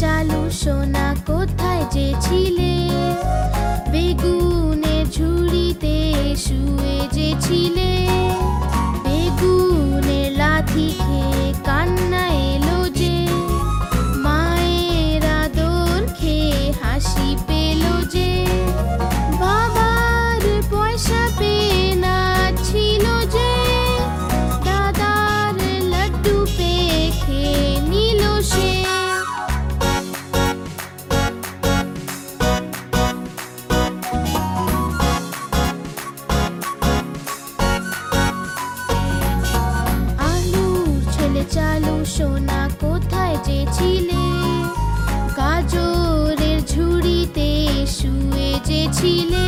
চালু সোনা কোথায় বেগুনে ঝুড়িতে শুয়ে ছিলে? চালু সোনা কোথায় যে ছিলে? কাজরের ঝুড়িতে শুয়ে যে ছিলে?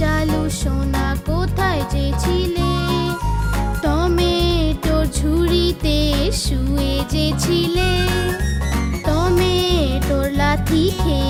চালু সোনা কোথায় যে ছিলে? টমেটোর ঝুড়িতে শুয়ে যে ছিলে? টমেটোর লাথি খেয়ে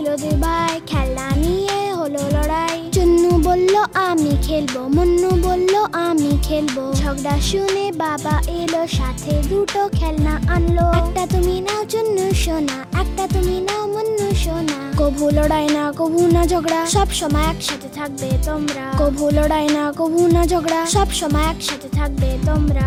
ছিল দুই ভাই খেলা নিয়ে হলো লড়াই। চন্নু বলল, আমি খেলব। মুন্নু বলল, আমি খেলব। ঝগড়া শুনে বাবা এলো, সাথে দুটো খেলনা আনলো। একটা তুমি নাও চন্নু সোনা, একটা তুমি নাও মুন্নু সোনা। কভু লড়াই না, কভু না ঝগড়া, সব সময় একসাথে থাকবে তোমরা। কভু লড়াই না, কভু না ঝগড়া, সব সময় একসাথে থাকবে তোমরা।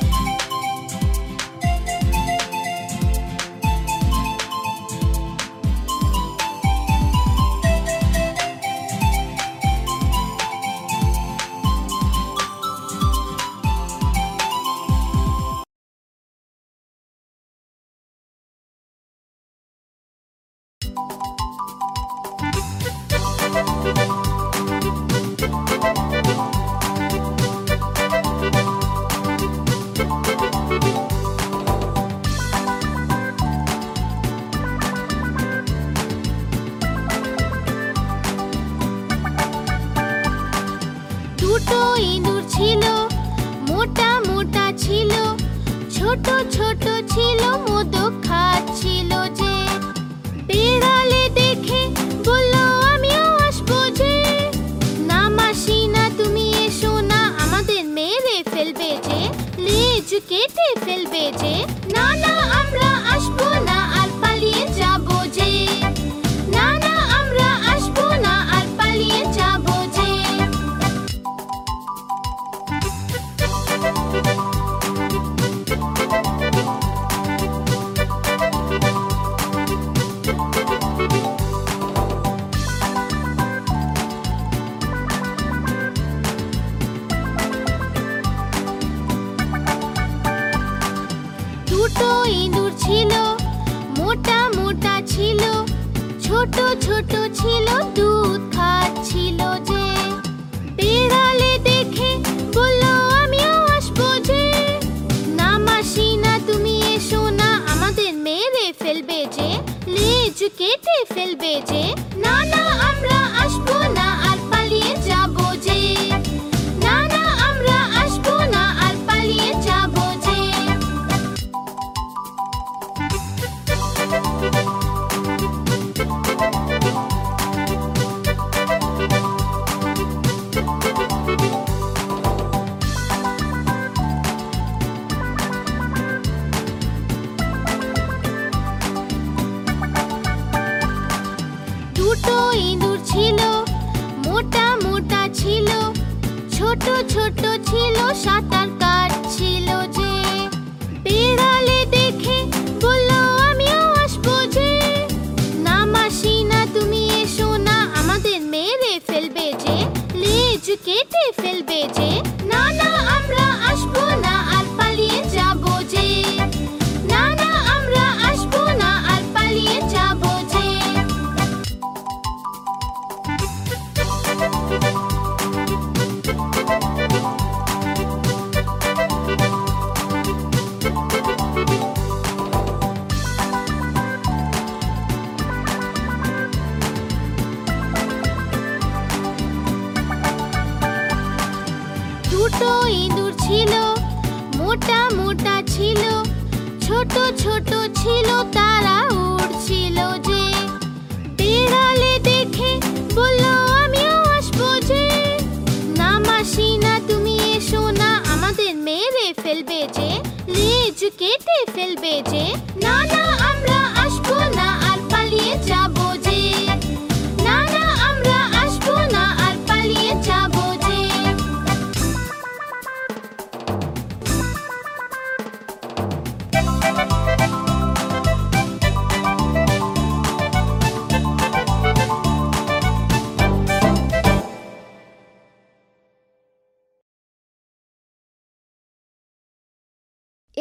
লেজ কেটে ফেলবে যে না ছোট ছোট ছিল, দুধ খাচ্ছিল যে। বেড়ালে দেখে বলল, আমিও আসব যে। না তুমি এসো না, আমাদের মেরে ফেলবে যে, লেজ কেটে ফেলবে যে। না না, আমরা আসব না, আর পালিয়ে যাব যে। ছিল, মোটা মোটা ছিল, ছোট ছোট ছিল, সাঁতার কাটছিল যে। বিড়ালে দেখে বলল, আমিও আসব যে। না মাসি, না তুমি এসো, না আমাদের মেরে ফেলবে যে, লেজ কেটে ফেলবে যে। দুটো ইঁদুর ছিল, মোটা মোটা ছিল, ছোট ছোট ছিল, তারা উড়ছিল যে। বিড়ালে দেখে বলল, আমিও আসব যে। না মাসি, না তুমি এসো না, আমাদের মেরে ফেলবে যে, লেজ কেটে ফেলবে যে। না না, আমরা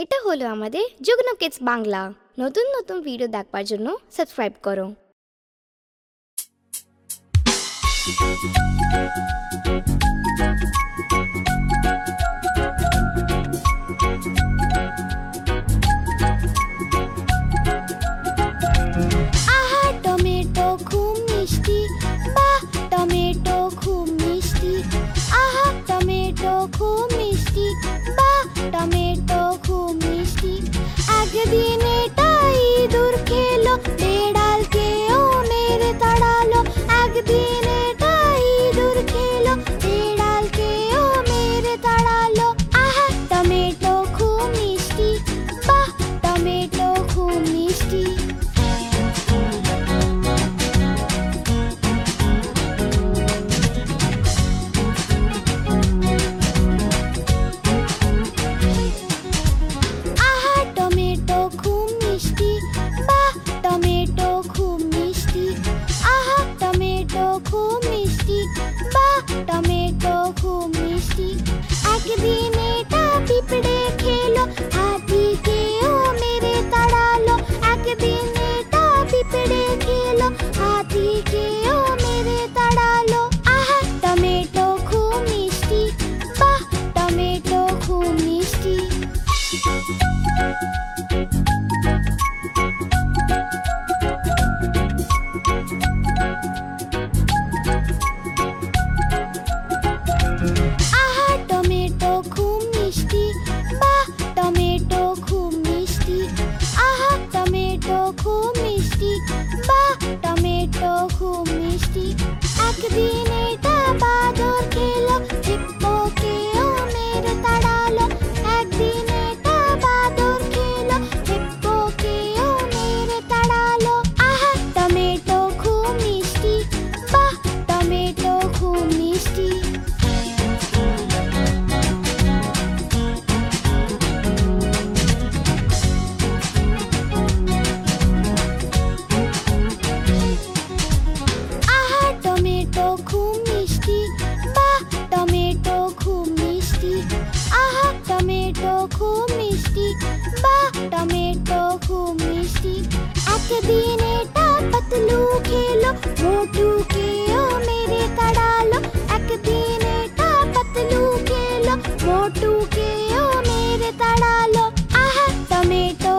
এটা হলো আমাদের যুগ্ন কিডস বাংলা। নতুন নতুন ভিডিও দেখবার জন্য সাবস্ক্রাইব করো। আহা, টমেটো খুব মিষ্টি। বাহ, টমেটো খুব মিষ্টি। আহা, টমেটো খুব মিষ্টি। টমেটো सीनेटा पतलू खेलो, मोटू के ओ मेरे कड़ालो एक सीनेटा पतलू खेलो, मोटू के ओ मेरे तड़ालो। आहा टमेटो